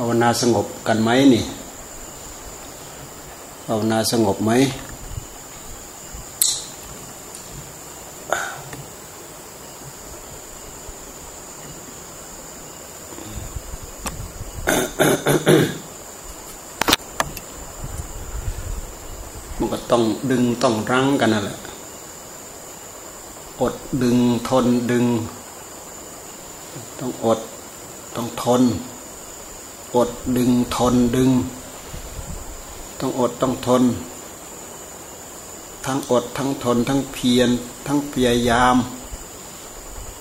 าวนาสงบกันไหมนี่ภาวนาสงบไหมมันก็ต้องดึงต้องรั้งกันนั่นแหละอดดึงทนดึง ต้องอดต้องทน อดดึงทนดึง ต้องอดต้องทน ทั้งอดทั้งทน ทั้งเพียรทั้งพยายาม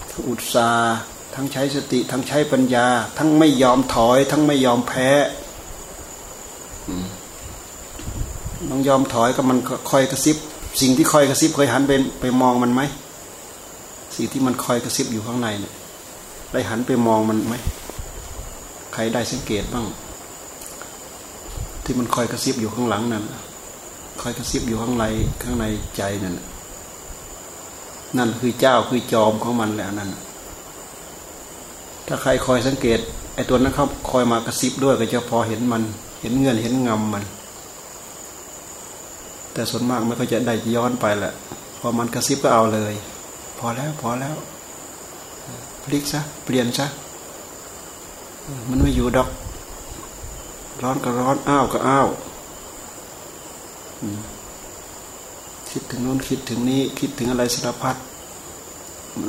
ทั้งอุตสาห์ทั้งใช้สติ ทั้งใช้ปัญญา ทั้งไม่ยอมถอย ทั้งไม่ยอมแพ้ต้องยอมถอยก็มันคอยกระซิบ สิ่งที่คอยกระซิบเคยหันไปไปมองมันไหมสิ่งที่มันคอยกระซิบอยู่ข้างในเนี่ยได้หันไปมองมันไหม รได้สังเกตบ้าง ที่มันคอยกระซิบอยู่ข้างหลังนั่นคอยกระซิบอยู่ข้างในข้างในใจนั่นนั่นคือเจ้าคือจอมของมันแหละนั่นถ้าใครคอยสังเกตไอ้ตัวนั้นเขาคอยมากระซิบด้วยก็จะพอเห็นมัน เห็นเงื่อนเห็นงำมัน แต่ส่วนมากไม่ก็จะได้ย้อนไปแหละพอมันกระซิบก็เอาเลย พอแล้วพอแล้วพลิกซะเปลี่ยนซะ มันไม่อยู่ดอก ร้อนก็ร้อนอ้าวก็อ้าวคิดถึงโน้นคิดถึงนี้ คิดถึงอะไรสารพัด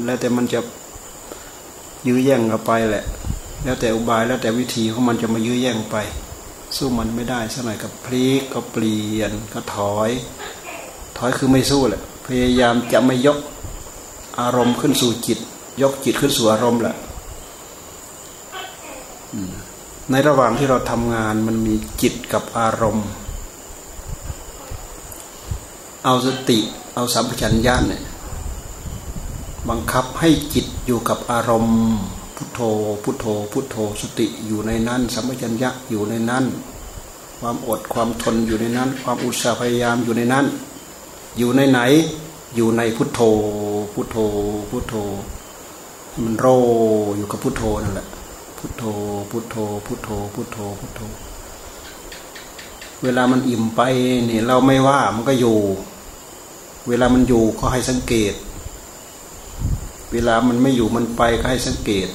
แล้วแต่มันจะยื้อแย่งกันไปแหละ แล้วแต่อุบายแล้วแต่วิธีของมันจะมายื้อแย่งไป สู้มันไม่ได้สักหน่อยกับพลิกก็เปลี่ยนก็ถอย ถอยคือไม่สู้แหละ พยายามจะไม่ยกอารมณ์ขึ้นสู่จิต ยกจิตขึ้นสู่อารมณ์แหละ ในระหว่างที่เราทำงานมันมีจิตกับอารมณ์ เอาสติเอาสัมปชัญญะเนี่ยบังคับให้จิตอยู่กับอารมณ์ พุทโธ พุทโธ พุทโธสติอยู่ในนั้น สัมปชัญญะอยู่ในนั้น ความอดความทนอยู่ในนั้น ความอุตสาห์พยายามอยู่ในนั้น อยู่ในไหน อยู่ในพุทโธ พุทโธ พุทโธ มันโรอยู่กับพุทโธนั่นแหละ พุทโธ พุทโธ พุทโธ พุทโธ พุทโธ เวลามันอิ่มไปเนี่ยเราไม่ว่ามันก็อยู่ เวลามันอยู่ก็ให้สังเกต เวลามันไม่อยู่มันไปก็ให้สังเกต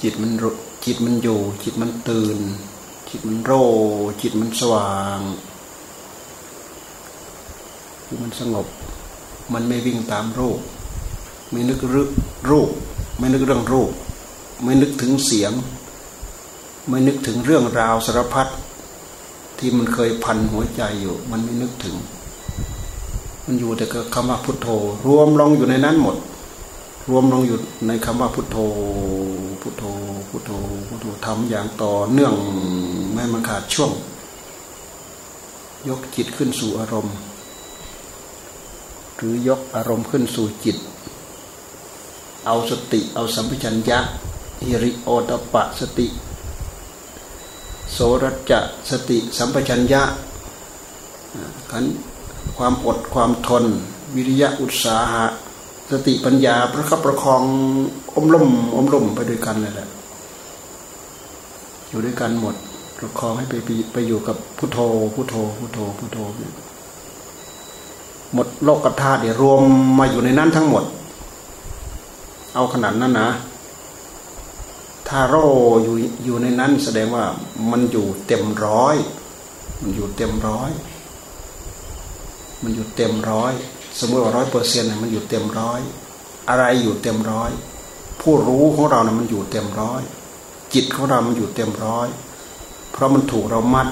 จิตมันจิตมันอยู่ จิตมันตื่น จิตมันโรจิตมันสว่างมันสงบ มันไม่วิ่งตามรูปไม่นึกรึรูปไม่นึกเรื่องรูป ไม่นึกถึงเสียง ไม่นึกถึงเรื่องราวสารพัดที่มันเคยพันหัวใจอยู่ มันไม่นึกถึง มันอยู่แต่กับคำว่าพุทโธ รวมลงอยู่ในนั้นหมด รวมลงอยู่ในคำว่าพุทโธ พุทโธ พุทโธ พุทโธทำอย่างต่อเนื่องไม่มันขาดช่วง ยกจิตขึ้นสู่อารมณ์ หรือยกอารมณ์ขึ้นสู่จิต เอาสติเอาสัมปชัญญะ ฮิริโอตปะสติ โสรจะสติสัมปชัญญะขันความอดความทน วิริยะอุตสาหะ สติปัญญาประคับประคองอมล่มอมล่มไปด้วยกันเลยแหละอยู่ด้วยกันหมดประคองให้ไปไปอยู่กับพุทโธพุทโธพุทโธพุทโธหมดโลกธาตุเนี่ยรวมมาอยู่ในนั้นทั้งหมด เอาขนาดนั้นนะ ถ้าโรอยู่อยู่ในนั้นแสดงว่ามันอยู่เต็มร้อย มันอยู่เต็มร้อย มันอยู่เต็มร้อย สมมติว่าร้อยเปอร์เซ็นต์มันอยู่เต็มร้อย อะไรอยู่เต็มร้อย ผู้รู้ของเราเนะมันอยู่เต็มร้อย จิตของเรา มันอยู่เต็มร้อย เพราะมันถูกเรามัด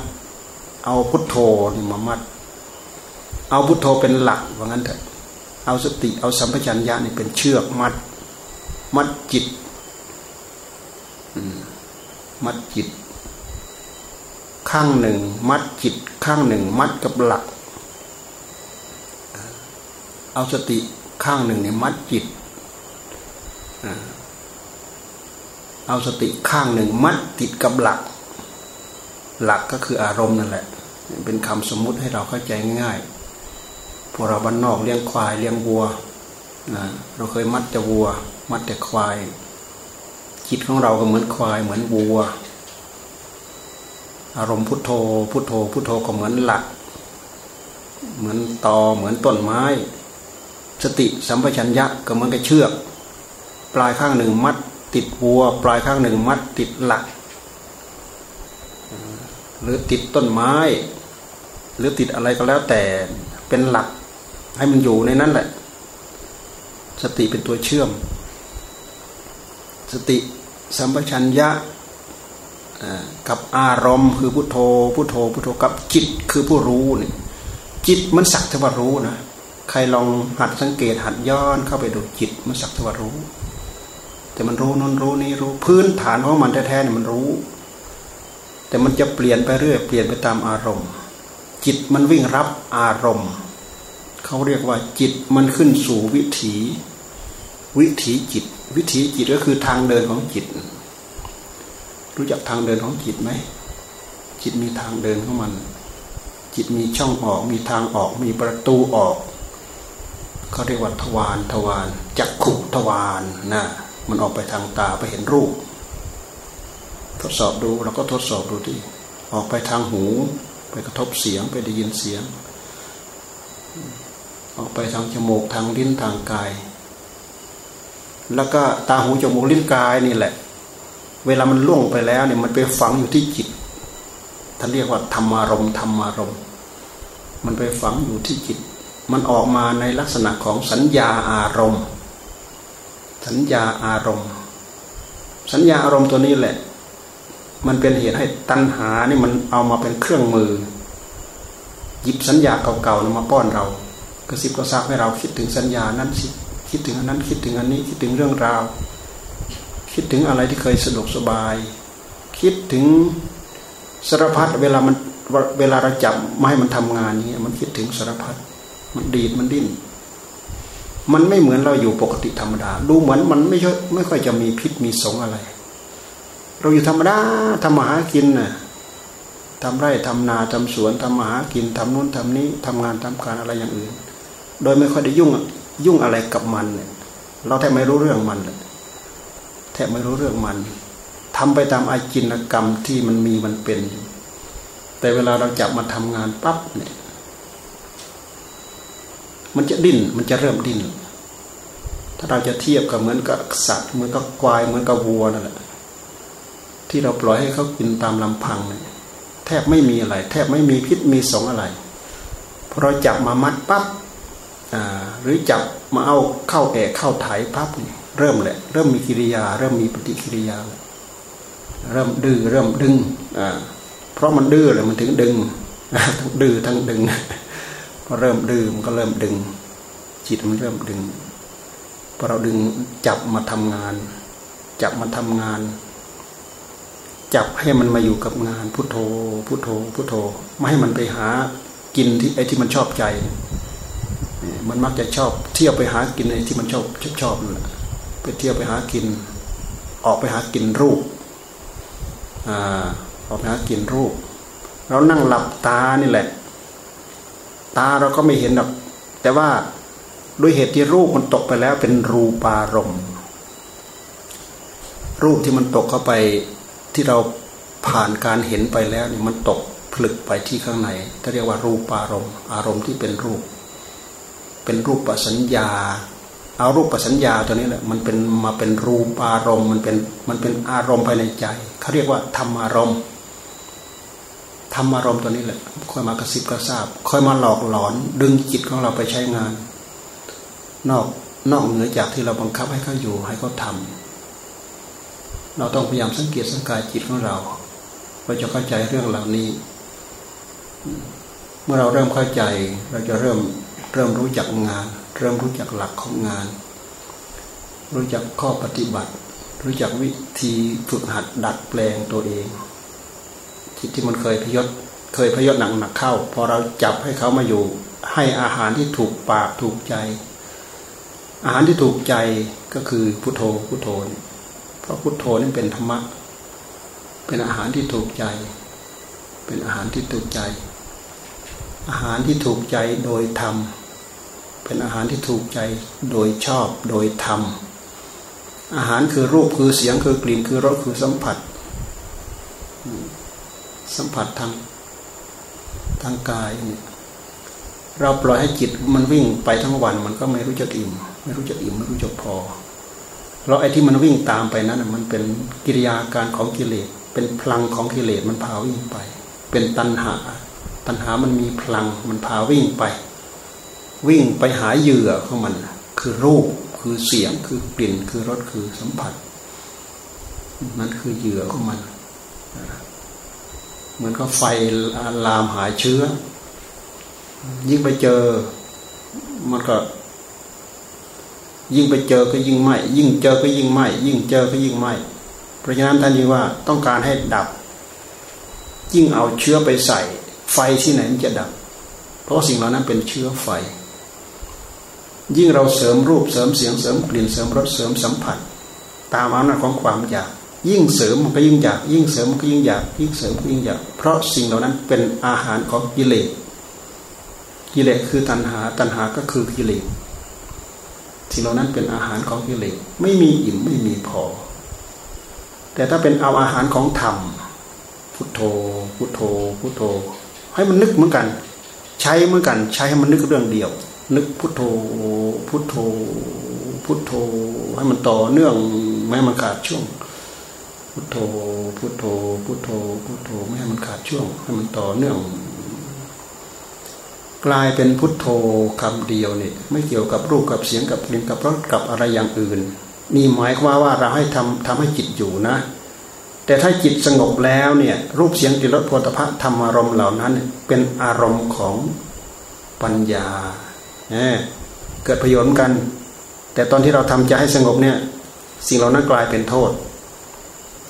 เอาพุทโธนี่มามัด เอาพุทโธเป็นหลักว่างั้นเถอะ เอาสติ เอาสัมปชัญญะนี่เป็นเชือกมัด มัดจิต มัดจิต ข้างหนึ่ง มัดจิต ข้างหนึ่ง มัดกับหลัก เอาสติข้างหนึ่งเนี่ยมัดจิต เอาสติข้างหนึ่ง มัดติดกับหลัก หลักก็คืออารมณ์นั่นแหละ เป็นคำสมมุติให้เราเข้าใจง่ายพวกเราบ้านนอกเลี้ยงควายเลี้ยงวัวนะเราเคยมัดแต่วัว มัดแต่ควาย จิตของเราก็เหมือนควายเหมือนวัว อารมณ์พุทโธ พุทโธ พุทโธก็เหมือนหลัก เหมือนตอเหมือนต้นไม้ สติสัมปชัญญะก็เหมือนกับเชือก ปลายข้างหนึ่งมัด ติดวัว ปลายข้างหนึ่งมัด ติดหลัก หรือติดต้นไม้ หรือติดอะไรก็แล้วแต่เป็นหลัก ให้มันอยู่ในนั้นแหละ สติเป็นตัวเชื่อมสติ สัมปชัญญะกับอารมณ์คือพุทโธพุทโธพุทโธกับจิตคือผู้รู้เนี่ยจิตมันสักทวารู้นะใครลองหัดสังเกตหัดย้อนเข้าไปดูจิตมันสักทวารู้ แต่มันรู้นนรู้นี่รู้พื้นฐานของมันแท้ๆเนี่ยมันรู้ แต่มันจะเปลี่ยนไปเรื่อยเปลี่ยนไปตามอารมณ์ จิตมันวิ่งรับอารมณ์เขาเรียกว่าจิตมันขึ้นสู่วิถี วิถีจิต วิถีจิตก็คือทางเดินของจิต รู้จักทางเดินของจิตไหม จิตมีทางเดินของมัน จิตมีช่องออก มีทางออก มีประตูออกเขาเรียกว่าทวารทวารจักขุทวารนะมันออกไปทางตาไปเห็นรูป ทดสอบดูเราก็ทดสอบดูที่ออกไปทางหู ไปกระทบเสียงไปได้ยินเสียง ออกไปทางจมูกทางลิ้นทางกาย แล้วก็ตาหูจมูกลิ้นกายนี่แหละ เวลามันล่วงไปแล้วเนี่ยมันไปฝังอยู่ที่จิตท่านเรียกว่าธรรมารมธรรมารมมันไปฝังอยู่ที่จิต มันออกมาในลักษณะของสัญญาอารมณ์ สัญญาอารมณ์ สัญญาอารมณ์ตัวนี้แหละ มันเป็นเหตุให้ตัณหานี่มันเอามาเป็นเครื่องมือ หยิบสัญญาเก่าๆมาป้อนเรา กระซิบกระซาบให้เราคิดถึงสัญญานั้นสิ คิดถึงอันนั้นคิดถึงอันนี้คิดถึงเรื่องราว คิดถึงอะไรที่เคยสะดวกสบาย คิดถึงสารพัดเวลามันเวลาเราจับไม่ให้มันทำงานนี้มันคิดถึงสารพัดมันดีดมันดิ้นมันไม่เหมือนเราอยู่ปกติธรรมดา ดูเหมือนมันไม่ช่ไม่ค่อยจะมีพิษมีสงอะไร เราอยู่ธรรมดาทำมาหากินน่ะทำไร่ทำนาทำสวนทำมาหากินทำนู้นทำนี้ทำงานทำการอะไรอย่างอื่น โดยไม่ค่อยได้ยุ่ง ยุ่งอะไรกับมันเนี่ยเราแทบไม่รู้เรื่องมันเลยแทบไม่รู้เรื่องมันทำไปตามอาจินกรรมที่มันมีมันเป็น แต่เวลาเราจับมาทำงานปั๊บเนี่ยมันจะดิ้นมันจะเริ่มดิ้น ถ้าเราจะเทียบกับเหมือนกับสัตว์เหมือนกับควายเหมือนกับวัวนั่นแหละที่เราปล่อยให้เขากินตามลำพังเนี่ยแทบไม่มีอะไร แทบไม่มีพิษมีสงอะไรพอเราจับมามัดปั๊บ หรือจับมาเอาเข้าแอกเข้าไถปั๊บเนี่ยเริ่มแหละ เริ่มมีกิริยา เริ่มมีปฏิกิริยา เริ่มดื้อเริ่มดึงอ่าเพราะมันดื้อเลยมันถึงดึงทั้งดื้อทั้งดึงพอเริ่มดื้อมันก็เริ่มดึง จิตมันเริ่มดึงพอเราดึงจับมาทำงาน จับมาทำงาน จับให้มันมาอยู่กับงานพุทโธพุทโธพุทโธ ไม่ให้มันไปหากินที่ไอ้ที่มันชอบใจ มันมักจะชอบ เที่ยวไปหากินไอ้ที่มันชอบชอบชอบนั่นแหละไปเที่ยวไปหากิน ออกไปหากินรูปอ่าออกไปหากินรูป เรานั่งหลับตานี่แหละ ตาเราก็ไม่เห็นหรอกแต่ว่าด้วยเหตุที่รูปมันตกไปแล้วเป็นรูปารมณ์รูปที่มันตกเข้าไปที่เราผ่านการเห็นไปแล้วนี่มันตกผลึกไปที่ข้างในถ้าเรียกว่ารูปารมณ์ อารมณ์ที่เป็นรูป เป็นรูปปัสัญญาเอารูปปัญญาตัวนี้แหละมันเป็นมาเป็นรูปอารมณ์ มันเป็นมันเป็นอารมณ์ภายในใจเขาเรียกว่าธรรมอารมณ์ธรรมอารมณ์ตัวนี้แหละค่อยมากระซิบกระซาบค่อยมาหลอกหลอน ดึงจิตของเราไปใช้งาน นอกนอกเหนือจากที่เราบังคับให้เขาอยู่ให้เขาทาเราต้องพยายามสังเกตสังกายจิตของเราเราจะเข้าใจเรื่องเหล่านี้ เมื่อเราเริ่มเข้าใจ เราจะเริ่ม เริ่มรู้จักงาน เริ่มรู้จักหลักของงาน รู้จักข้อปฏิบัติ รู้จักวิธีฝึกหัดดัดแปลงตัวเองจิตที่มันเคยพยศเคยพยศหนักหนักเข้า พอเราจับให้เขามาอยู่ ให้อาหารที่ถูกปากถูกใจ อาหารที่ถูกใจก็คือพุทโธพุทโธเพราะพุทโธนี่เป็นธรรมะเป็นอาหารที่ถูกใจ เป็นอาหารที่ถูกใจ อาหารที่ถูกใจโดยธรรม เป็นอาหารที่ถูกใจโดยชอบโดยธรรม อาหารคือรูปคือเสียงคือกลิ่นคือรสคือสัมผัส สัมผัสทางทางกายเนี่ยเราปล่อยให้จิตมันวิ่งไปทั้งวันมันก็ไม่รู้จักอิ่ม ไม่รู้จักอิ่มไม่รู้จักพอเราไอ้ที่มันวิ่งตามไปนั้นมันเป็นกิริยาการของกิเลสเป็นพลังของกิเลสมันพาวิ่งไป เป็นตัณหา ตัณหามันมีพลังมันพาวิ่งไป วิ่งไปหาเหยื่อของมัน คือรูปคือเสียงคือกลิ่นคือรสคือสัมผัสนั่นคือเหยื่อของมันเหมือนกับไฟลามหาเชื้อ ยิ่งไปเจอมันก็ ยิ่งไปเจอก็ยิ่งไหมยิ่งเจอก็ยิ่งไหมยิ่งเจอก็ยิ่งไหมเพราะฉะนั้นท่านนี้ว่าต้องการให้ดับ ยิ่งเอาเชื้อไปใส่ ไฟที่ไหนมันจะดับ เพราะสิ่งเหล่านั้นเป็นเชื้อไฟ ยิ่งเราเสริมรูปเสริมเสียงเสริมกลิ่นเสริมรสเสริมสัมผัส ตามอำนาจของความอยาก ยิ่งเสริมมันก็ยิ่งอยาก ยิ่งเสริมมันก็ยิ่งอยาก ยิ่งเสริมก็ยิ่งอยาก เพราะสิ่งเหล่านั้นเป็นอาหารของกิเลสกิเลสคือตัณหาตัณหาก็คือกิเลสสิ่งเหล่านั้นเป็นอาหารของกิเลสไม่มีอิ่มไม่มีพอ แต่ถ้าเป็นเอาอาหารของธรรม พุทโธ พุทโธ พุทโธ ให้มันนึกเหมือนกัน ใช้เหมือนกัน ใช้ให้มันนึกเรื่องเดียว นึกพุทโธพุทโธพุทโธให้มันต่อเนื่องไม่ให้มันขาดช่วง พุทโธพุทโธพุทโธพุทโธไม่ให้มันขาดช่วง ให้มันต่อเนื่อง กลายเป็นพุทโธคำเดียวนี่ไม่เกี่ยวกับรูปกับเสียงกับกลิ่นกับรสกับอะไรอย่างอื่น นี่หมายความว่าเราให้ทำทำให้จิตอยู่นะ แต่ถ้าจิตสงบแล้วเนี่ยรูปเสียงกลิ่นรสโผฏฐะธรรมอารมณ์เหล่านั้น เป็นอารมณ์ของปัญญา เกิดประโยชน์กัน แต่ตอนที่เราทำใจให้สงบเนี่ย สิ่งเหล่านั้นกลายเป็นโทษ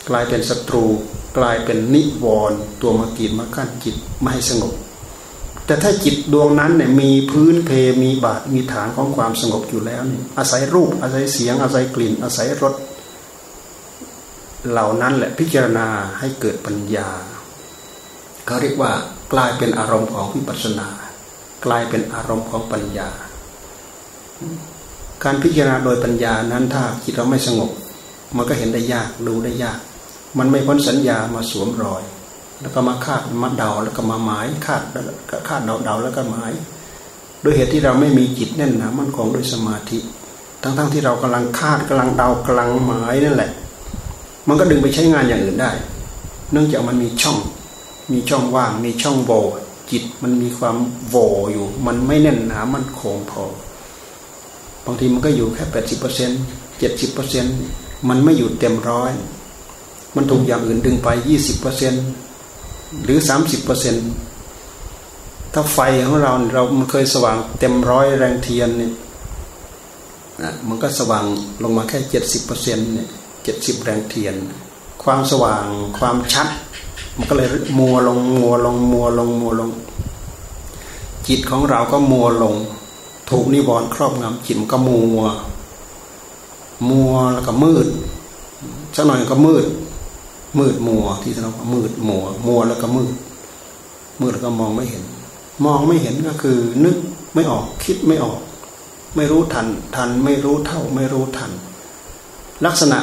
กลายเป็นศัตรู กลายเป็นนิวรณ์ตัวมากีดมากั้นจิตไม่ให้สงบ แต่ถ้าจิตดวงนั้นเนี่ยมีพื้นเพมีบาทมีฐานของความสงบอยู่แล้วนี่อาศัยรูปอาศัยเสียง อาศัยกลิ่น อาศัยรสเหล่านั้นแหละพิจารณาให้เกิดปัญญาเขาเรียกว่ากลายเป็นอารมณ์ของวิปัสสนา กลายเป็นอารมณ์ของปัญญา การพิจารณาโดยปัญญานั้นถ้าจิตเราไม่สงบ มันก็เห็นได้ยากดูได้ยาก มันไม่พ้นสัญญามาสวมรอย แล้วก็มาคาดมาเดาแล้วก็มาหมายคาดคาดเดาเดาแล้วก็หมายโดยเหตุที่เราไม่มีจิตแน่นหนามันคงด้วยสมาธิ ทั้งๆทที่เรากำลังคาดกำลังเดากำลังหมายนั่นแหละ มันก็ดึงไปใช้งานอย่างอื่นได้ เนื่องจากมันมีช่อง มีช่องว่าง มีช่องโหว่ จิตมันมีความโว่อยู่ มันไม่แน่นหนามันคงพอบางทีมันก็อยู่แค่แปดสิบเปอร์เซ็นต์เจ็ดสิบเปอร์เซ็นต์มันไม่อยู่เต็มร้อย มันถูกอย่างอื่นดึงไปยี่สิบเปอร์เซ็นหรือสามสิบเปอร์เซ็นถ้าไฟของเราเรามันเคยสว่างเต็มร้อยแรงเทียนเนี่ยมันก็สว่างลงมาแค่เจ็ดสิบเปอร์เซ็นต์เนี่ยเจ็ดสิบแรงเทียน ความสว่างความชัด มันก็เลยมัวลงมัวลงมัวลงมัวลง จิตของเราก็มัวลง ถูกนิวรณ์ครอบงำจิตมันก็มัว มัวแล้วก็มืดสักหน่อยก็มืด มืดมัว ที่เรามืดมัว มัวแล้วก็มืด มืดแล้วก็มองไม่เห็น มองไม่เห็นก็คือ นึกไม่ออกคิดไม่ออก ไม่รู้ทัน ทันไม่รู้เท่า ไม่รู้ทัน ลักษณะ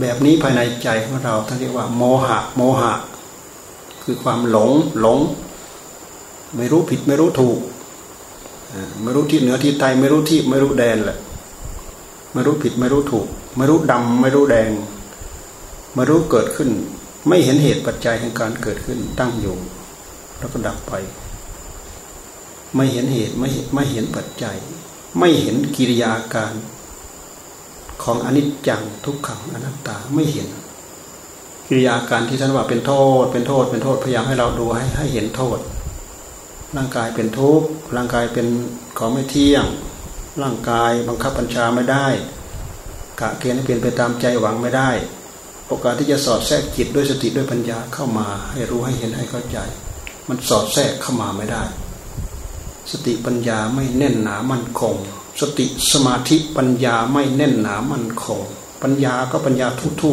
แบบนี้ภายในใจของเราท่านเรียกว่า โมหะ โมหะ คือความหลงหลง ไม่รู้ผิดไม่รู้ถูกไม่รู้ที่เหนือที่ใต้ไม่รู้ที่ไม่รู้แดนแหละไม่รู้ผิดไม่รู้ถูก ไม่รู้ดำไม่รู้แดง ไมารู้เกิดขึ้น ไม่เห็นเหตุปัจจัยแห่งการเกิดขึ้นตั้งอยู่ แล้วก็ดับไป ไม่เห็นเหตุไม่ไม่เห็นปัจจัย ไม่เห็นกิริยาการของอนิจจังทุกขังอนัตตาไม่เห็น กิริยาการที่ท่านว่าเป็นโทษ เป็นโทษ เป็นโทษพยายามให้เราดูให้ให้เห็นโทษ ร่างกายเป็นทุกข์ร่างกายเป็นของไม่เที่ยง ร่างกายบังคับบัญชาไม่ได้กะเกณฑ์ให้เป็นไปตามใจหวังไม่ได้ โอกาสที่จะสอดแทรกจิตด้วยสติด้วยปัญญาเข้ามาให้รู้ให้เห็นให้เข้าใจ มันสอดแทรกเข้ามาไม่ได้ สติปัญญาไม่แน่นหนามั่นคง สติสมาธิปัญญาไม่แน่นหนามั่นคง ปัญญาก็ปัญญาทุทุ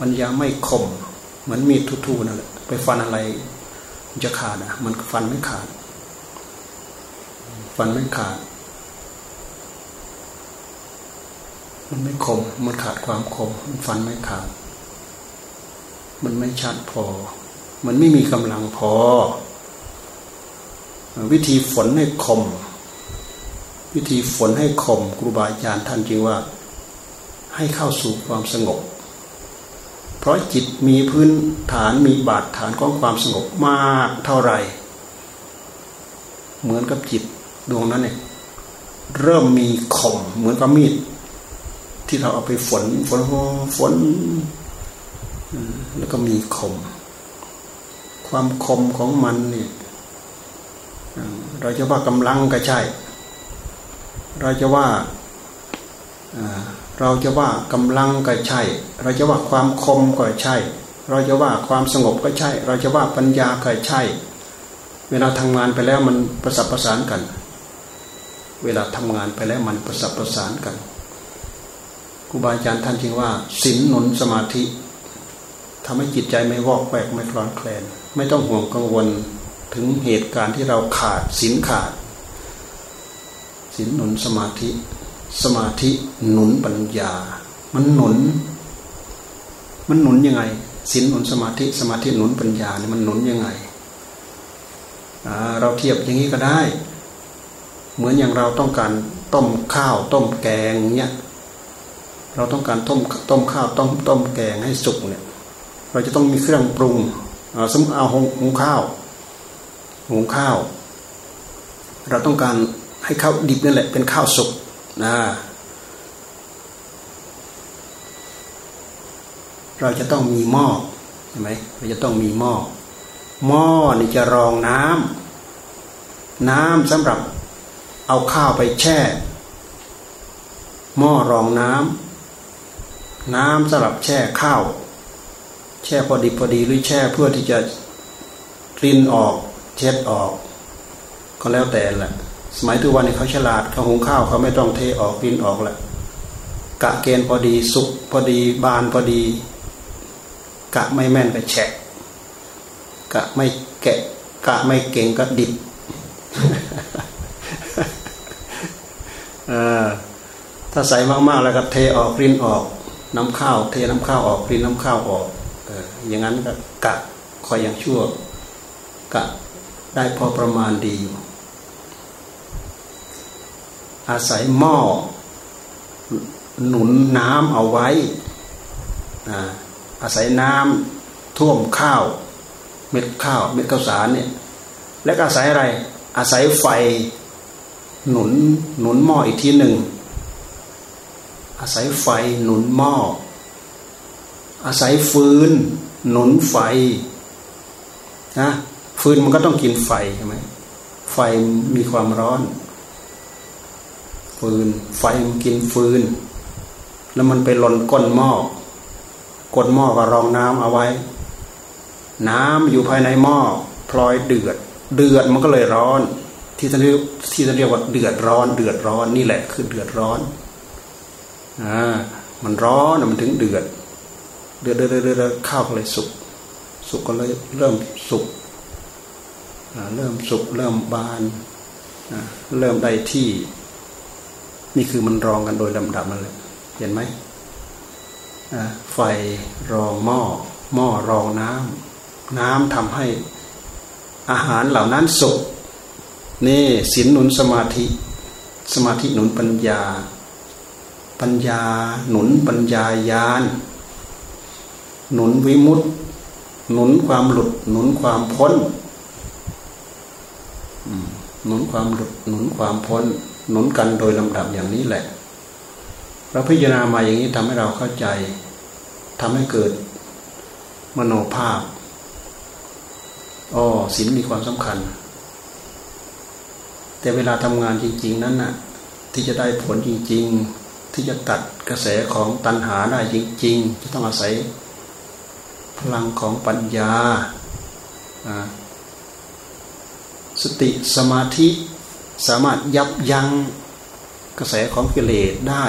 ปัญญาไม่คมเหมือนมีดทุทุนั่นแหละไปฟันอะไรจะขาดอะ มันฟันไม่ขาด ฟันไม่ขาด มันไม่คม มันขาดความคม มันฟันไม่ขาด มันไม่ชัดพอ มันไม่มีกำลังพอ วิธีฝนให้คม วิธีฝนให้คมครูบาอาจารย์ท่านจริงว่า ให้เข้าสู่ความสงบ เพราะจิตมีพื้นฐานมีบาดฐานของความสงบมากเท่าไหร่ เหมือนกับจิตดวงนั้นเนี่ยเริ่มมีคมเหมือนกับมีด ที่เราเอาไปฝนฝนฝนแล้วก็มีคม ความคมของมันเนี่ยเราจะว่ากำลังก็ใช่ เราจะว่า เราจะว่ากำลังก็ใช่ เราจะว่าความคมก็ใช่ เราจะว่าความสงบก็ใช่ เราจะว่าปัญญาก็ใช่ เวลาทำงานไปแล้วมันประสับประสานกัน เวลาทำงานไปแล้วมันประสับประสานกันครูบาอาจารย์ท่านจึงว่าศีลหนุนสมาธิทำให้จิตใจไม่วอกแวกไม่คลอนแคลน ไม่ต้องห่วงกังวลถึงเหตุการณ์ที่เราขาดศีลขาดศีลหนุนสมาธิ สมาธิหนุนปัญญา มันหนุน มันหนุนยังไงศีลหนุนสมาธิสมาธิหนุนปัญญาเนี่ยมันหนุนยังไงเราเทียบอย่างนี้ก็ได้ เหมือนอย่างเราต้องการต้มข้าวต้มแกงเนี่ยเราต้องการต้มต้มข้าวต้มต้มแกงให้สุกเนี่ยเราจะต้องมีเครื่องปรุงสมมติเอาหุงข้าวหุงข้าว เราต้องการให้ข้าวดิบนั่นแหละเป็นข้าวสุก นะเราจะต้องมีหม้อใช่ไหมเราจะต้องมีหม้อหม้อนี่จะรองน้ำน้ำสำหรับเอาข้าวไปแช่ หม้อรองน้ำน้ำสำหรับแช่ข้าว แช่พอดีพอดีหรือแช่เพื่อที่จะรินออก เช็ดออก ก็แล้วแต่แหละ สมัยทุกวันนี้เขาฉลาดเขาหุงข้าวเขาไม่ต้องเทออกรินออกแหละกะเกณฑ์พอดีสุกพอดีบานพอดี กะไม่แม่นก็แฉะกะไม่แกะ กะไม่เก่งก็ดิบถ้าใส่มากๆแล้วก็เทออกรินออก น้ำข้าว เทน้ำข้าวออกรินน้ำข้าวออกอย่างนั้นก็กะคอยอย่างชั่วกะได้พอประมาณดีอยู่ อาศัยหม้อหนุนน้ำเอาไว้อาศัยน้ำท่วมข้าว เม็ดข้าวเม็ดข้าวสารเนี่ยและอาศัยอะไร อาศัยไฟหนุนหนุนหม้ออีกทีหนึ่ง อาศัยไฟหนุนหม้ออาศัยฟืน หนุนไฟนะฟืนมันก็ต้องกินไฟใช่ไหมไฟมีความร้อน ฟืน ไฟมันกินฟืน แล้วมันไปหล่นก้นหม้อก้นหม้อก็รองน้ำเอาไว้ น้ำอยู่ภายในหม้อพลอยเดือด เดือดมันก็เลยร้อน ที่ท่านเรียกที่ท่านเรียกว่าเดือดร้อน เดือดร้อนนี่แหละคือเดือดร้อนอ่ามันร้อนมันถึงเดือด เดือดเดือดเดือดข้าวก็เลยสุกสุกก็เลยเริ่มสุกเริ่มสุกเริ่มบานเริ่มได้ที่ นี่คือมันรองกันโดยลำดับมันเลยเห็นไหมไฟรองหม้อ หม้อรองน้ำน้ำทำให้อาหารเหล่านั้นสุกนี่ศีลหนุนสมาธิ สมาธิหนุนปัญญา ปัญญาหนุนปัญญายาน หนุนวิมุตต์หนุนความหลุด หนุนความพ้นหนุนความหลุดหนุนความพ้น หนุนกันโดยลำดับอย่างนี้แหละ เราพิจารณามาอย่างนี้ทำให้เราเข้าใจทำให้เกิดมโนภาพอ๋อศีลมีความสำคัญ แต่เวลาทำงานจริง ๆ นั้นน่ะ ที่จะได้ผลจริง ๆ ที่จะตัดกระแสของตัณหาได้จริง ๆ จะต้องอาศัย พลังของปัญญาสติสมาธิ สามารถยับยั้งกระแสของกิเลสได้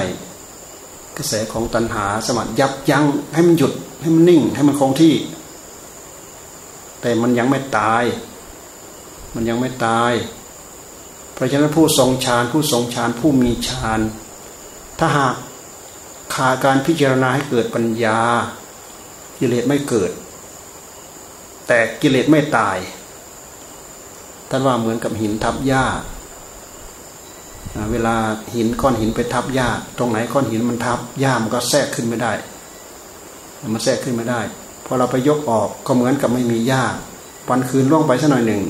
กระแสของตัณหาสามารถยับยั้งให้มันหยุดให้มันนิ่ง ให้มันคงที่ แต่มันยังไม่ตาย มันยังไม่ตาย เพราะฉะนั้นผู้ทรงฌานผู้ทรงฌานผู้มีฌานถ้าหากขาดการพิจารณาให้เกิดปัญญา กิเลสไม่เกิด แตแต่กิเลสไม่ตายท่านว่าเหมือนกับหินทับหญ้า เวลาหินก้อนหินไปทับหญ้าตรงไหนก้อนหินมันทับหญ้ามันก็แทรกขึ้นไม่ได้ มันแทรกขึ้นไม่ได้พอเราไปยกออกก็เหมือนกับไม่มีหญ้าวันคืนล่วงไปสักหน่อยหนึ่ง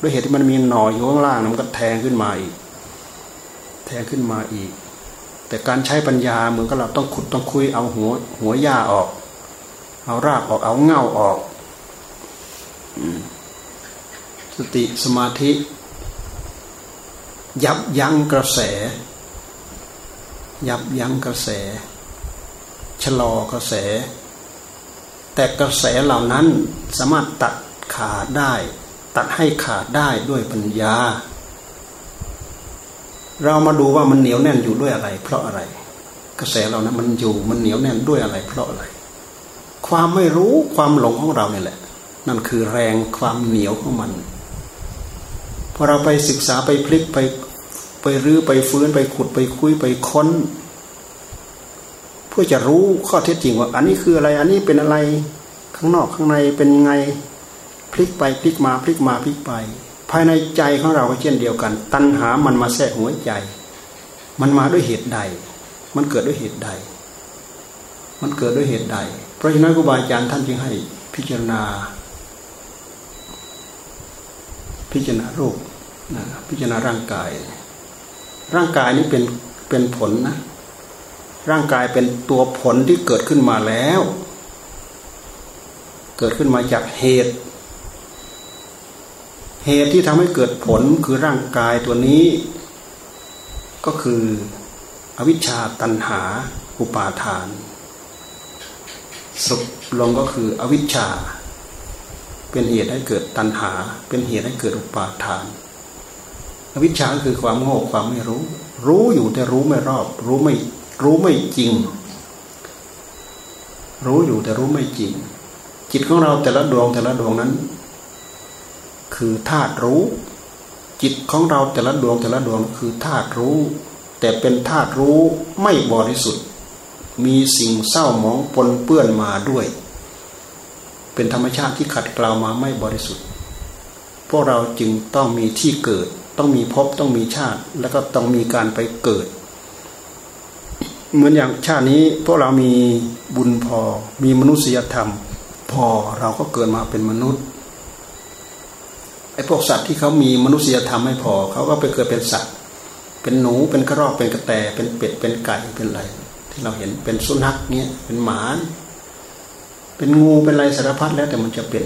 ด้วยเหตุที่มันมีหน่ออยู่ข้างล่างมันก็แทงขึ้นมาอีก แทงขึ้นมาอีก แต่การใช้ปัญญาเหมือนกับเราต้องขุดต้องคุยเอาหัวหัวหญ้าออก เอารากออกเอาเง่าออกสติสมาธิ ยับยั้งกระแส ยับยั้งกระแส ชะลอกระแส แต่กระแสเหล่านั้นสามารถตัดขาดได้ ตัดให้ขาดได้ด้วยปัญญา เรามาดูว่ามันเหนียวแน่นอยู่ด้วยอะไร เพราะอะไร กระแสเรานะมันอยู่มันเหนียวแน่นด้วยอะไร เพราะอะไร ความไม่รู้ความหลงของเราเนี่ยแหละ นั่นคือแรงความเหนียวของมัน อเราไปศึกษาไปพลิกไปไปรื้อไปฟื้นไปขุดไปคุยไปค้น เพื่อจะรู้ข้อเท็จจริงว่า อันนี้คืออะไร อันนี้เป็นอะไรข้างนอกข้างในเป็นไงพลิกไปพลิกมาพลิกมาพลิกไป ภายในใจของเราก็เช่นเดียวกัน ตัณหามันมาแทรกหัวใจ มันมาด้วยเหตุใด มันเกิดด้วยเหตุใด มันเกิดด้วยเหตุใด เพราะฉะนั้นครูบาอาจารย์ท่านจึงให้พิจารณา พิจารณารูป พิจารณาร่างกาย ร่างกายนี้เป็นเป็นผลนะ ร่างกายเป็นตัวผลที่เกิดขึ้นมาแล้ว เกิดขึ้นมาจากเหตุ เหตุที่ทำให้เกิดผลคือร่างกายตัวนี้ ก็คืออวิชชาตันหาอุปาทาน สุลงก็คืออวิชชา เป็นเหตุให้เกิดตันหา เป็นเหตุให้เกิดอุปาทาน อวิชชาคือความโง่ความไม่รู้ รู้อยู่แต่รู้ไม่รอบ รู้ไม่รู้ไม่จริง รู้อยู่แต่รู้ไม่จริง จิตของเราแต่ละดวงแต่ละดวงนั้น คือธาตุรู้ จิตของเราแต่ละดวงแต่ละดวงคือธาตุรู้ แต่เป็นธาตุรู้ไม่บริสุทธิ์ มีสิ่งเศร้าหมองปนเปื้อนมาด้วย เป็นธรรมชาติที่ขัดเกลามาไม่บริสุทธิ์ พวกเราจึงต้องมีที่เกิด ต้องมีภพต้องมีชาติ แล้วก็ต้องมีการไปเกิด เหมือนอย่างชาตินี้พวกเรามีบุญพอ มีมนุษยธรรม พอเราก็เกิดมาเป็นมนุษย์ไอ้พวกสัตว์ที่เขามีมนุษยธรรมไม่พอเขาก็ไปเกิดเป็นสัตว์ เป็นหนูเป็นกระรอกเป็นกระแตเป็นเป็ดเป็นไก่เป็นอะไรที่เราเห็นเป็นสุนัขเนี้ยเป็นหมาเป็นงูเป็นอะไรสารพัดแล้วแต่มันจะเป็น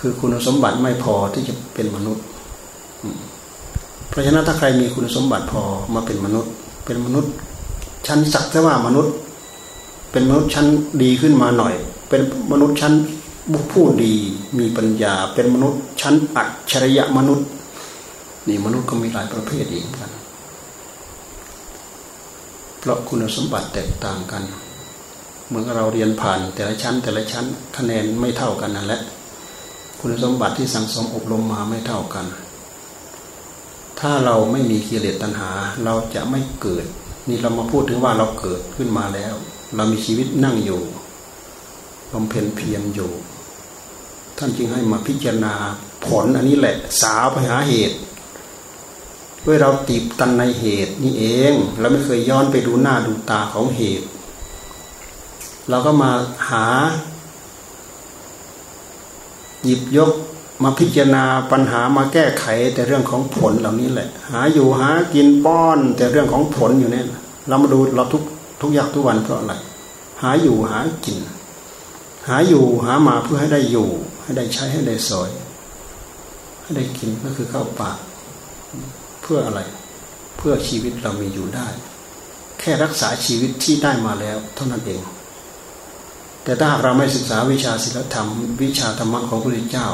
คือคุณสมบัติไม่พอที่จะเป็นมนุษย์ เพราะฉะนั้นถ้าใครมีคุณสมบัติพอมาเป็นมนุษย์ เป็นมนุษย์ ชั้นสักแต่ว่ามนุษย์ เป็นมนุษย์ชั้นดีขึ้นมาหน่อย เป็นมนุษย์ชั้นบุคผู้ดีมีปัญญา เป็นมนุษย์ชั้นอัจฉริยะมนุษย์นี่มนุษย์ก็มีหลายประเภทอีกกัน เพราะคุณสมบัติแตกต่างกัน เหมือนเราเรียนผ่านแต่ละชั้น แต่ละชั้นคะแนนไม่เท่ากันนั่นแหละ คุณสมบัติที่สังสมอบรมมาไม่เท่ากัน ถ้าเราไม่มีกิเลสตัณหา เราจะไม่เกิด นี่เรามาพูดถึงว่าเราเกิดขึ้นมาแล้ว เรามีชีวิตนั่งอยู่บำเพ็ญเพียรอยู่ ท่านจึงให้มาพิจารณาผลอันนี้แหละ สาวไปหาเหตุด้วยเราติดตันในเหตุนี่เองเราไม่เคยย้อนไปดูหน้าดูตาของเหตุ เราก็มาหา หยิบยก มาพิจารณาปัญหามาแก้ไขแต่เรื่องของผลเหล่านี้แหละ หาอยู่หากินป้อน แต่เรื่องของผลอยู่เนี่ยเรามาดูเราทุกทุกอยากทุกวันเพราะอะไรหาอยู่หากิน หาอยู่หามาเพื่อให้ได้อยู่ ให้ได้ใช้ให้ได้สอย ให้ได้กินก็คือเข้าปากเพื่ออะไร เพื่อชีวิตเรามีอยู่ได้ แค่รักษาชีวิตที่ได้มาแล้ว เท่านั้นเอง แต่ถ้าเราไม่ศึกษาวิชาศิลธรรม วิชาธรรมะของพระพุทธเจ้า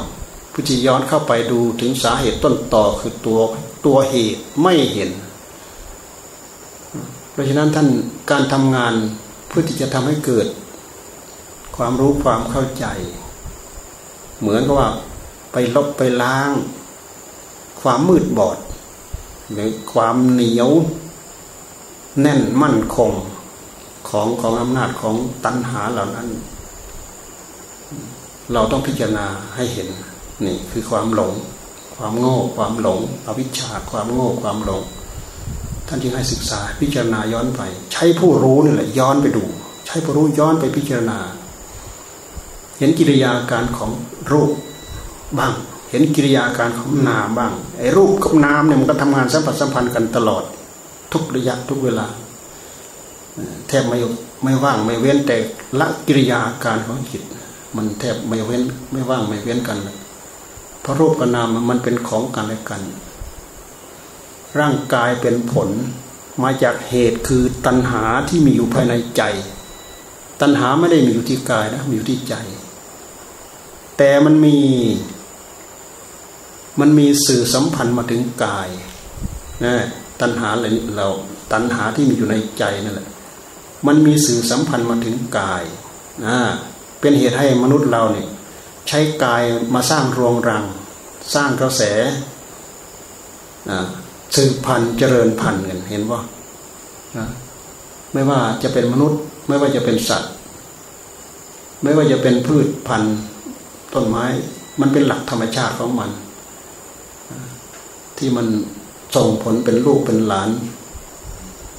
พุทธย้อนเข้าไปดูถึงสาเหตุต้นต่อคือตัวตัวเหตุไม่เห็น เพราะฉะนั้นท่านการทำงานเพื่อที่จะทำให้เกิด ความรู้ความเข้าใจ เหมือนกับว่าไปลบไปล้าง ความมืดบอด หรือความเหนียว แน่นมั่นคงของของอำนาจของตัณหาเหล่านั้น เราต้องพิจารณาให้เห็น นี่คือความหลง ความโง่ ความหลง อวิชชาความโง่ความหลง ท่านจึงให้ศึกษาพิจารณาย้อนไป ใช้ผู้รู้นี่แหละย้อนไปดู ใช้ผู้รู้ย้อนไปพิจารณา เห็นกิริยาการของรูปบ้าง เห็นกิริยาการของนามบ้างไอ้รูปกับนามเนี่ยมันก็ทำงานสัมผัสสัมพันธ์กันตลอด ทุกระยะทุกเวลาแทบไม่ไม่ว่างไม่เว้นแต่ละกิริยาการของจิต มันแทบไม่เว้นไม่ว่างไม่เว้นกันเลย เพราะรูปกับนามมันเป็นของกันและกัน ร่างกายเป็นผลมาจากเหตุคือตัณหาที่มีอยู่ภายในใจ ตัณหาไม่ได้มีอยู่ที่กายนะมีอยู่ที่ใจ แต่มันมี มันมีสื่อสัมพันธ์มาถึงกายนะตัณหาอะไรเราตัณหาที่มีอยู่ในใจนั่นแหละ มันมีสื่อสัมพันธ์มาถึงกายนะเป็นเหตุให้มนุษย์เราเนี่ย ใช้กายมาสร้างรวงรัง สร้างกระแสสืบพันธุ์เจริญพันธุ์กันเห็นว่าไม่ว่าจะเป็นมนุษย์ ไม่ว่าจะเป็นสัตว์ ไม่ว่าจะเป็นพืชพันธุ์ต้นไม้ มันเป็นหลักธรรมชาติของมัน ที่มันส่งผลเป็นลูกเป็นหลาน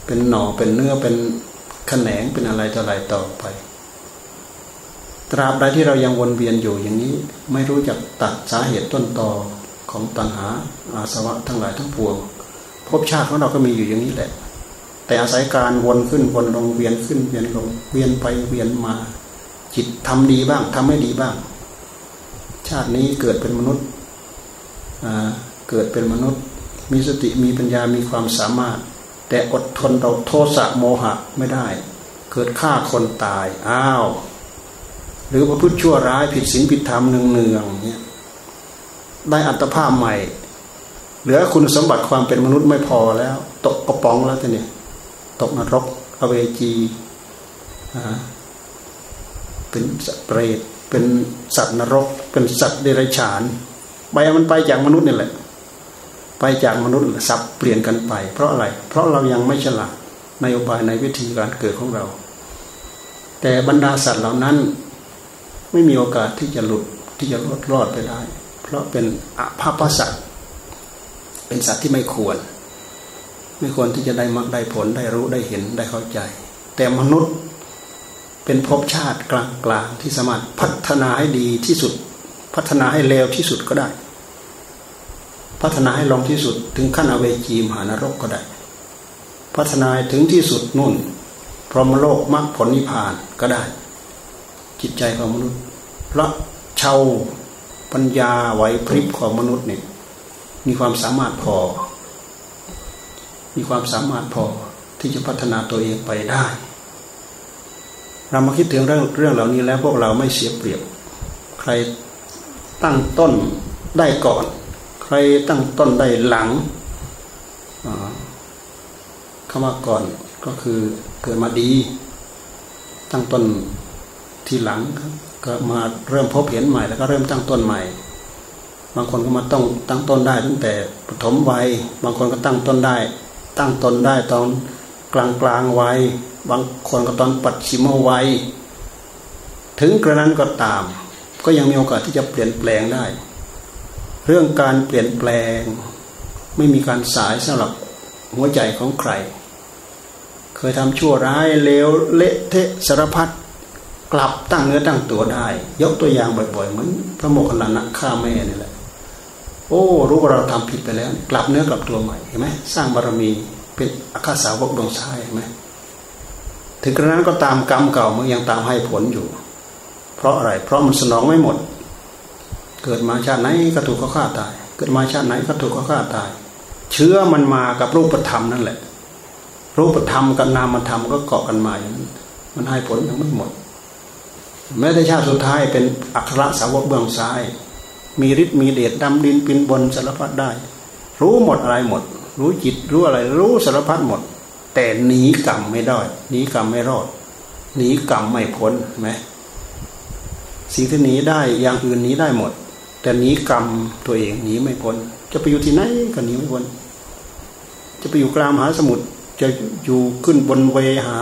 เป็นหน่อเป็นเนื้อเป็นแขนงเป็นอะไรต่ออะไรต่อไป ตราบใดที่เรายังวนเวียนอยู่อย่างนี้ ไม่รู้จักตัดสาเหตุต้นตอของตัณหาอาสวะทั้งหลายทั้งปวงภพชาติของเราก็มีอยู่อย่างนี้แหละ แต่อาศัยการวนขึ้นวนลงเวียนขึ้นเวียนลงเวียนไปเวียนมา จิตทำดีบ้างทำไม่ดีบ้าง ชาตินี้เกิดเป็นมนุษย์เกิดเป็นมนุษย์ มีสติมีปัญญามีความสามารถ แต่อดทนต่อโทสะโมหะไม่ได้ เกิดฆ่าคนตายอ้าว หรือประพฤติชั่วร้ายผิดศีลผิดธรรมเนืองเนืองเนี่ยได้อัตภาพใหม่ เหลือคุณสมบัติความเป็นมนุษย์ไม่พอแล้ว ตกกระป๋องแล้วทีนี้ตกนรกอเวจีเป็นสเปรตเป็นสัตว์นรก เป็นสัตว์เดรัจฉานไปมันไปจากมนุษย์นี่แหละ ไปจากมนุษย์สับเปลี่ยนกันไป เพราะอะไร เพราะเรายังไม่ฉลาดในอุบายในวิธีการเกิดของเรา แต่บรรดาสัตว์เหล่านั้น ไม่มีโอกาสที่จะหลุดที่จะรอดรอดไปได้ เพราะเป็นอภาพสัตว์เป็นสัตว์ที่ไม่ควร ไม่ควรที่จะได้มักได้ผลได้รู้ได้เห็นได้เข้าใจ แต่มนุษย์เป็นภพชาติกลางๆที่สามารถพัฒนาให้ดีที่สุด พัฒนาให้เลวที่สุดก็ได้ พัฒนาให้ลงที่สุด ถึงขั้นอเวจีมหานรกก็ได้ พัฒนาถึงที่สุดนุ่นพรหมโลกมรรคผลนิพพานก็ได้ จิตใจของมนุษย์ พราะชาวปัญญาไหวพริบของมนุษย์เนี่ยมีความสามารถพอ มีความสามารถพอที่จะพัฒนาตัวเองไปได้ เรามาคิดถึงเรื่องเรื่องเหล่านี้แล้วพวกเราไม่เสียเปรียบ ใครตั้งต้นได้ก่อน ใครตั้งต้นได้หลังคำว่าก่อนก็คือเกิดมาดี ตั้งต้นทีหลัง ก็มาเริ่มพบเห็นใหม่แล้วก็เริ่มตั้งต้นใหม่ บางคนก็มาต้องตั้งต้นได้ตั้งแต่ปฐมวัย บางคนก็ตั้งต้นได้ ตั้งต้นได้ตอนกลางกลางวัย บางคนก็ตอนปัจฉิมวัย ถึงกระนั้นก็ตาม ก็ยังมีโอกาสที่จะเปลี่ยนแปลงได้ เรื่องการเปลี่ยนแปลง ไม่มีการสายสำหรับหัวใจของใคร เคยทำชั่วร้ายเลวเละเทะสารพัด กลับตั้งเนื้อตั้งตัวได้ ยกตัวอย่างบ่อยๆเหมือนพระโมคคัลลานะฆ่าแม่นี่แหละ โอ้รู้ว่าเราทำผิดไปแล้ว กลับเนื้อกลับตัวใหม่เห็นไหมสร้างบารมีเป็นอาคาสาวกดวงชายเห็นไหมถึงกระนั้นก็ตามกรรมเก่ามันยังตามให้ผลอยู่ เพราะอะไร เพราะมันสนองไม่หมด เกิดมาชาติไหนก็ถูกเขาฆ่าตาย เกิดมาชาติไหนก็ถูกเขาฆ่าตาย เชื้อมันมากับรูปธรรมนั่นแหละ รูปธรรมกับนามธรรมก็เกาะกันมาอย่างนั้นมันให้ผลยังไม่หมด แม้แต่ชาติสุดท้ายเป็นอัครสาวกเบื้องซ้าย มีฤทธิ์มีเดชดำดินปินบนสารพัดได้ รู้หมดอะไรหมด รู้จิตรู้อะไร รู้สารพัดหมด แต่หนีกรรมไม่ได้หนีกรรมไม่รอดหนีกรรมไม่พ้นไหมสิ่งที่หนีได้อย่างอื่นหนีได้หมด แต่หนีกรรมตัวเองหนีไม่พ้น จะไปอยู่ที่ไหนก็หนีไม่พ้นจะไปอยู่กลางมหาสมุทรจะอยู่ขึ้นบนเวหา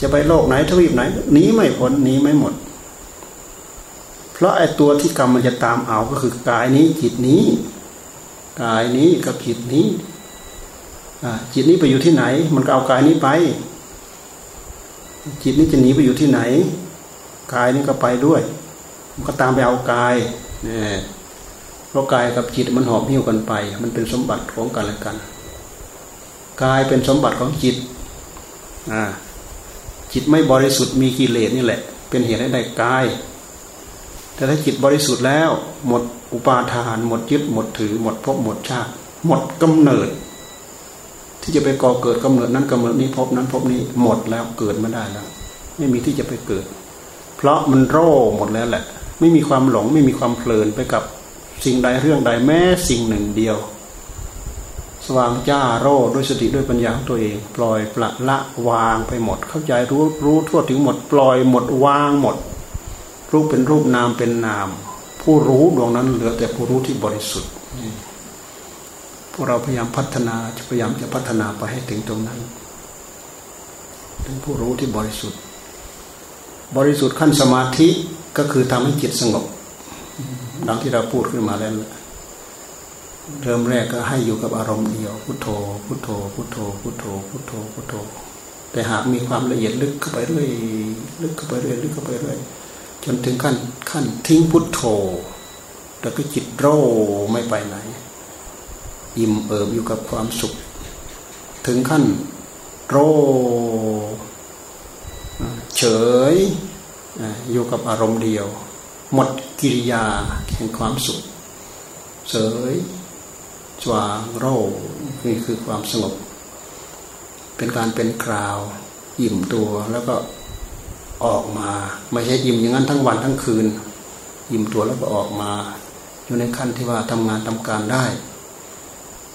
จะไปโลกไหนทวีปไหนหนีไม่พ้นหนีไม่หมด เพราะไอ้ตัวที่กรรมมันจะตามเอาก็คือกายนี้จิตนี้กายนี้กับจิตนี้จิตนี้ไปอยู่ที่ไหน มันก็เอากายนี้ไป จิตนี้จะหนีไปอยู่ที่ไหน กายนี้ก็ไปด้วย มันก็ตามไปเอากายเนี่ยเพราะกายกับจิตมันหอบหิ้วกันไป มันเป็นสมบัติของกันและกัน กายเป็นสมบัติของจิตอ่า จิตไม่บริสุทธิ์มีกิเลสนี่แหละ เป็นเหตุให้ได้กาย แต่ถ้าจิตบริสุทธิ์แล้ว หมดอุปาทาน หมดยึดหมดถือ หมดภพหมดชาติ หมดกำเนิด ที่จะไปก่อเกิดกำเนิดนั้นกำเนิดนี้ภพนั้นภพนี้หมดแล้วเกิดไม่ได้แล้ว ไม่มีที่จะไปเกิด เพราะมันโร่หมดแล้วแหละ ไม่มีความหลงไม่มีความเพลินไปกับสิ่งใดเรื่องใดแม้สิ่งหนึ่งเดียว สว่างจ้าโร่ด้วยสติด้วยปัญญาของตัวเอง ปล่อยปละละวางไปหมด เข้าใจรู้รู้ทั่วถึงหมด ปล่อยหมดวางหมด รูปเป็นรูปนามเป็นนาม ผู้รู้ดวงนั้นเหลือแต่ผู้รู้ที่บริสุทธิ์พวกเราพยายามพัฒนาพยายามจะพัฒนาไปให้ถึงตรงนั้นเป็นผู้รู้ที่บริสุทธิ์ บริสุทธิ์ขั้นสมาธิก็คือทำให้จิตสงบดังที่เราพูดขึ้นมาแล้ว เริ่มแรกก็ให้อยู่กับอารมณ์เดียว พุทโธ พุทโธ พุทโธ พุทโธ พุทโธ พุทโธ แต่หากมีความละเอียดลึกเข้าไปเรื่อย ลึกเข้าไปเรื่อย ลึกเข้าไปเรื่อย จนถึงขั้นขั้นทิ้งพุทโธ แต่ก็จิตโรไม่ไปไหน อิ่มเอิบอยู่กับความสุข ถึงขั้นโรเฉยอยู่กับอารมณ์เดียว หมดกิริยาแห่งความสุขเสย จวางโรนี่คือความสงบ เป็นการเป็นคราวอิ่มตัวแล้วก็ออกมา ไม่ใช่อิ่มอย่างนั้นทั้งวันทั้งคืน อิ่มตัวแล้วก็ออกมา อยู่ในขั้นที่ว่าทำงานทำการได้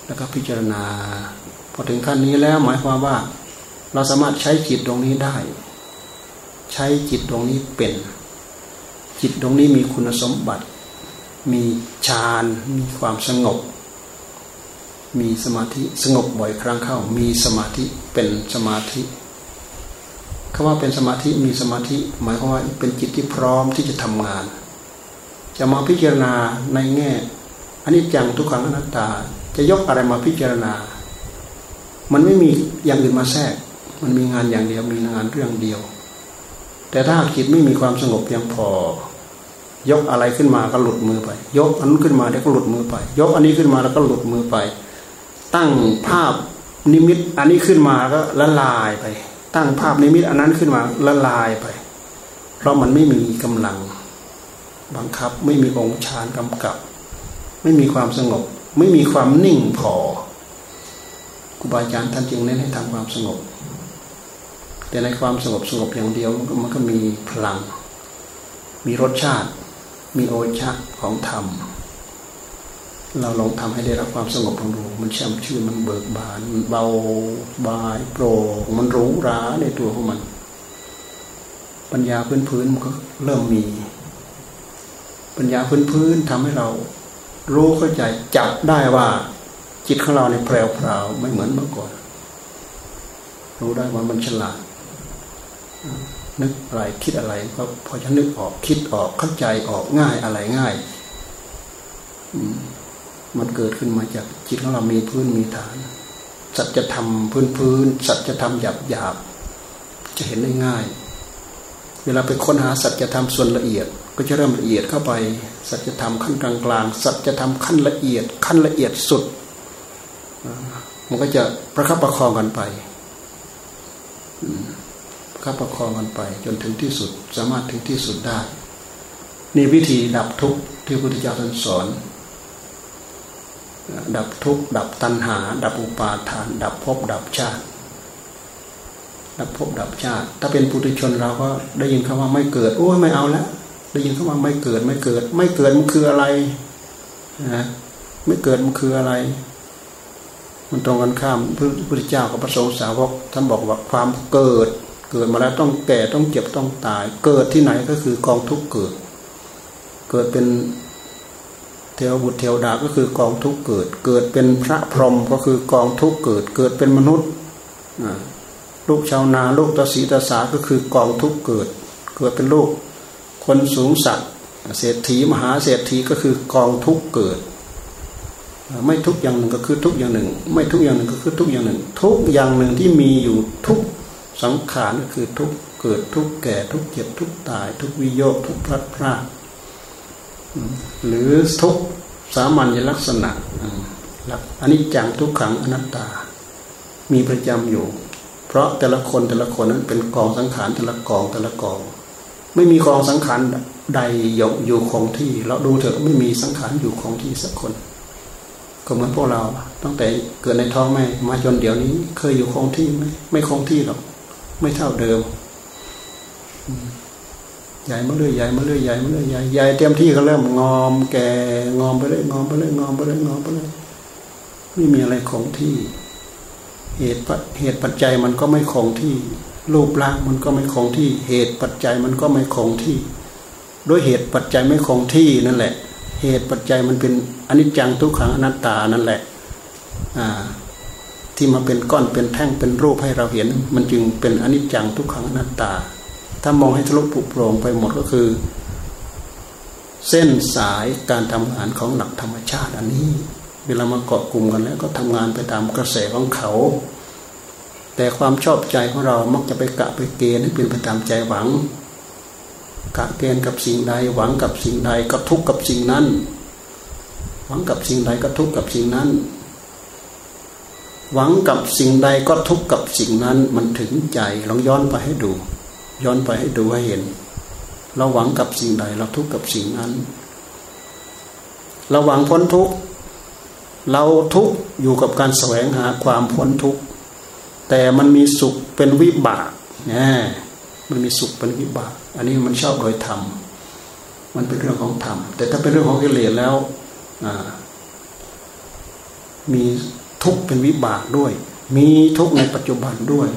แล้วก็พิจารณา พอถึงขั้นนี้แล้วหมายความว่า เราสามารถใช้จิตตรงนี้ได้ ใช้จิตตรงนี้เป็น จิตตรงนี้มีคุณสมบัติ มีฌานมีความสงบ มีสมาธิสงบบ่อยครั้งเข้า มีสมาธิเป็นสมาธิคำว่าเป็นสมาธิมีสมาธิ หมายความว่าเป็นจิตที่พร้อมที่จะทำงาน จะมาพิจารณาในแง่อันนี้จังทุกขังอนัตตา จะยกอะไรมาพิจารณา มันไม่มีอย่างอื่นมาแทรก มันมีงานอย่างเดียวมีงานเรื่องเดียว แต่ถ้าจิตไม่มีความสงบเพียงพอ ยกอะไรขึ้นมาก็หลุดมือไป ยกอันนู้นขึ้นมาแล้วก็หลุดมือไป ยกอันนี้ขึ้นมาแล้วก็หลุดมือไป ตั้งภาพนิมิตอันนี้ขึ้นมาก็ละลายไป ตั้งภาพนิมิตอันนั้นขึ้นมาละลายไป เพราะมันไม่มีกำลัง บังคับไม่มีองค์ฌานกำกับ ไม่มีความสงบ ไม่มีความนิ่งพอครูบาอาจารย์ท่านจึงเน้นให้ทำความสงบ แต่ในความสงบสงบอย่างเดียวมันก็มีพลัง มีรสชาติ มีโอชะของธรรม เราลองทำให้ได้รับความสงบลองดูมันช่ำชื่นมันเบิกบาน มันเบาบายโปร่งมันรู้ราในตัวของมัน ปัญญาพื้นพื้นมันก็เริ่มมี ปัญญาพื้นพื้นทำให้เรา รู้เข้าใจจับได้ว่าจิตของเราในแพรวๆไม่เหมือนเมื่อก่อน รู้ได้ว่ามันฉลาด นึกอะไรคิดอะไรก็พอจะนึกออกคิดออกเข้าใจออกง่ายอะไรง่ายมั มันเกิดขึ้นมาจากจิตของเรามีพื้นมีฐาน สัจธรรมพื้นพื้นสัจธรรมหยาบหยาบจะเห็นได้ง่าย เวลาไปค้นหาสัจธรรมส่วนละเอียด ก็จะเริ่มละเอียดเข้าไป สัจธรรมขั้นกลางกลางสัจธรรมขั้นละเอียด ขั้นละเอียดสุด มันก็จะประคับประคองกันไปประคับประคองกันไป จนถึงที่สุด สามารถถึงที่สุดได้ นี่วิธีดับทุกข์ที่พระพุทธเจ้าท่านสอน ดับทุกข์ดับตัณหา ดับอุปาทาน ดับภพดับชาติ ดับภพดับชาติ ถ้าเป็นปุถุชนเราก็ได้ยินคำว่าไม่เกิดโอ้ไม่เอาแล้วได้ยินคำว่าไม่เกิดไม่เกิด ไม่เกิดมันคืออะไรนะไม่เกิดมันคืออะไร มันตรงกันข้ามพระพุทธเจ้ากับพระสงฆ์สาวกท่านบอกว่าความเกิด เกิดมาแล้วต้องแก่ต้องเจ็บต้องตาย เกิดที่ไหนก็คือกองทุกข์เกิด เกิดเป็น เทวบุตรเทวดาก็คือกองทุกเกิด เกิดเป็นพระพรหมก็คือกองทุกเกิด เกิดเป็นมนุษย์ลูกชาวนาลูกตาสีตาสาก็คือกองทุกเกิด เกิดเป็นลูก คนสูงสัตว์เศรษฐีมหาเศรษฐีก็คือกองทุกเกิด ไม่ทุกอย่างหนึ่งก็คือทุกอย่างหนึ่ง ไม่ทุกอย่างหนึ่งก็คือทุกอย่างหนึ่ง ทุกอย่างหนึ่งที่มีอยู่ทุกสังขารก็คือทุกเกิดทุกแก่ทุกเจ็บทุกตาย ทุกวิโยคทุกพลัดพราก หรือทุกสามัญลักษณะอันนี้จังทุกขังอนัตตา มีประจำอยู่ เพราะแต่ละคนแต่ละคนนั้นเป็นกองสังขารแต่ละกองแต่ละกอง ไม่มีกองสังขารใดยกอยู่คงที่ เราดูเถอะไม่มีสังขารอยู่คงที่สักคน ก็เหมือนพวกเราตั้งแต่เกิดในท้องแม่มาจนเดี๋ยวนี้ เคยอยู่คงที่ไหมไม่คงที่หรอกไม่เท่าเดิม ใหญ่มาเรื่อยใหญ่มาเรื่อยใหญ่มาเรื่อยใหญ่ใหญ่เต็มที่ก็เริ่มงอมแก่งอมไปเลยงอมไปเลยงอมไปเลยงอมไปเลยไม่มีอะไรคงที่ เหตุเหตุปัจจัยมันก็ไม่คงที่รูปร่างมันก็ไม่คงที่ เหตุปัจจัยมันก็ไม่คงที่ด้วยเหตุปัจจัยไม่คงที่นั่นแหละ เหตุปัจจัยมันเป็นอนิจจังทุกขังอนัตตานั่นแหละที่มาเป็นก้อนเป็นแท่งเป็นรูปให้เราเห็น มันจึงเป็นอนิจจังทุกขังอนัตตา ถ้ามองให้ทะลุปุโปร่งไปหมดก็คือ เส้นสายการทำงานของหลักธรรมชาติอันนี้ เวลามาเกาะกลุ่มกันแล้วก็ทำงานไปตามกระแสของเขา แต่ความชอบใจของเรามักจะไปกะไปเกณฑ์ให้เป็นไปตามใจหวัง กะเกณฑ์กับสิ่งใดหวังกับสิ่งใดก็ทุกข์กับสิ่งนั้น หวังกับสิ่งใดก็ทุกข์กับสิ่งนั้นหวังกับสิ่งใดก็ทุกข์กับสิ่งนั้นมันถึงใจลองย้อนไปให้ดู ย้อนไปให้ดูให้เห็น เราหวังกับสิ่งใด เราทุกข์กับสิ่งนั้น เราหวังพ้นทุกข์เราทุกข์อยู่กับการแสวงหาความพ้นทุกข์แต่มันมีสุขเป็นวิบากเนี่ยมันมีสุขเป็นวิบาก อันนี้มันชอบโดยธรรมมันเป็นเรื่องของธรรมแต่ถ้าเป็นเรื่องของกิเลสแล้วมีทุกข์เป็นวิบากด้วย มีทุกข์ในปัจจุบันด้วย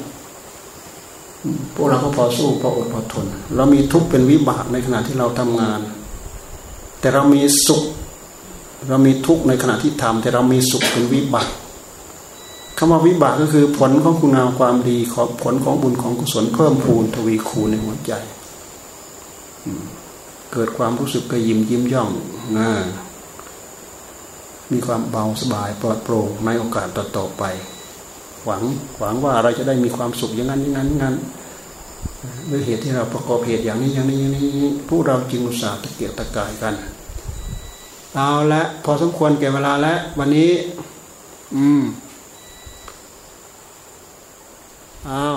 พวกเราก็พอสู้พออดพอทน เรามีทุกข์เป็นวิบากในขณะที่เราทำงาน แต่เรามีสุข เรามีทุกข์ในขณะที่ทำแต่เรามีสุขเป็นวิบากคำว่าวิบากก็คือผลของคุณงามความดีของผลของบุญของกุศลเพิ่มพูนทวีคูณในหัวใจ เกิดความรู้สึกกระยิมยิ้มย่องมีความเบาสบายปลอดโปร่งในโอกาสต่อๆไป วังหวังว่าเราจะได้มีความสุขอย่างนั้นอย่างนั้นย่างนั้นด้วยเหตุที่เราประกอบเหตุอย่างนี้อย่างนี้อย่างนี้ผู้เราจึงอุตส่าห์ตะเกียกตะกายกันเอาละพอสมควรแก่เวลาแล้ววันนี้ อืมอ้าว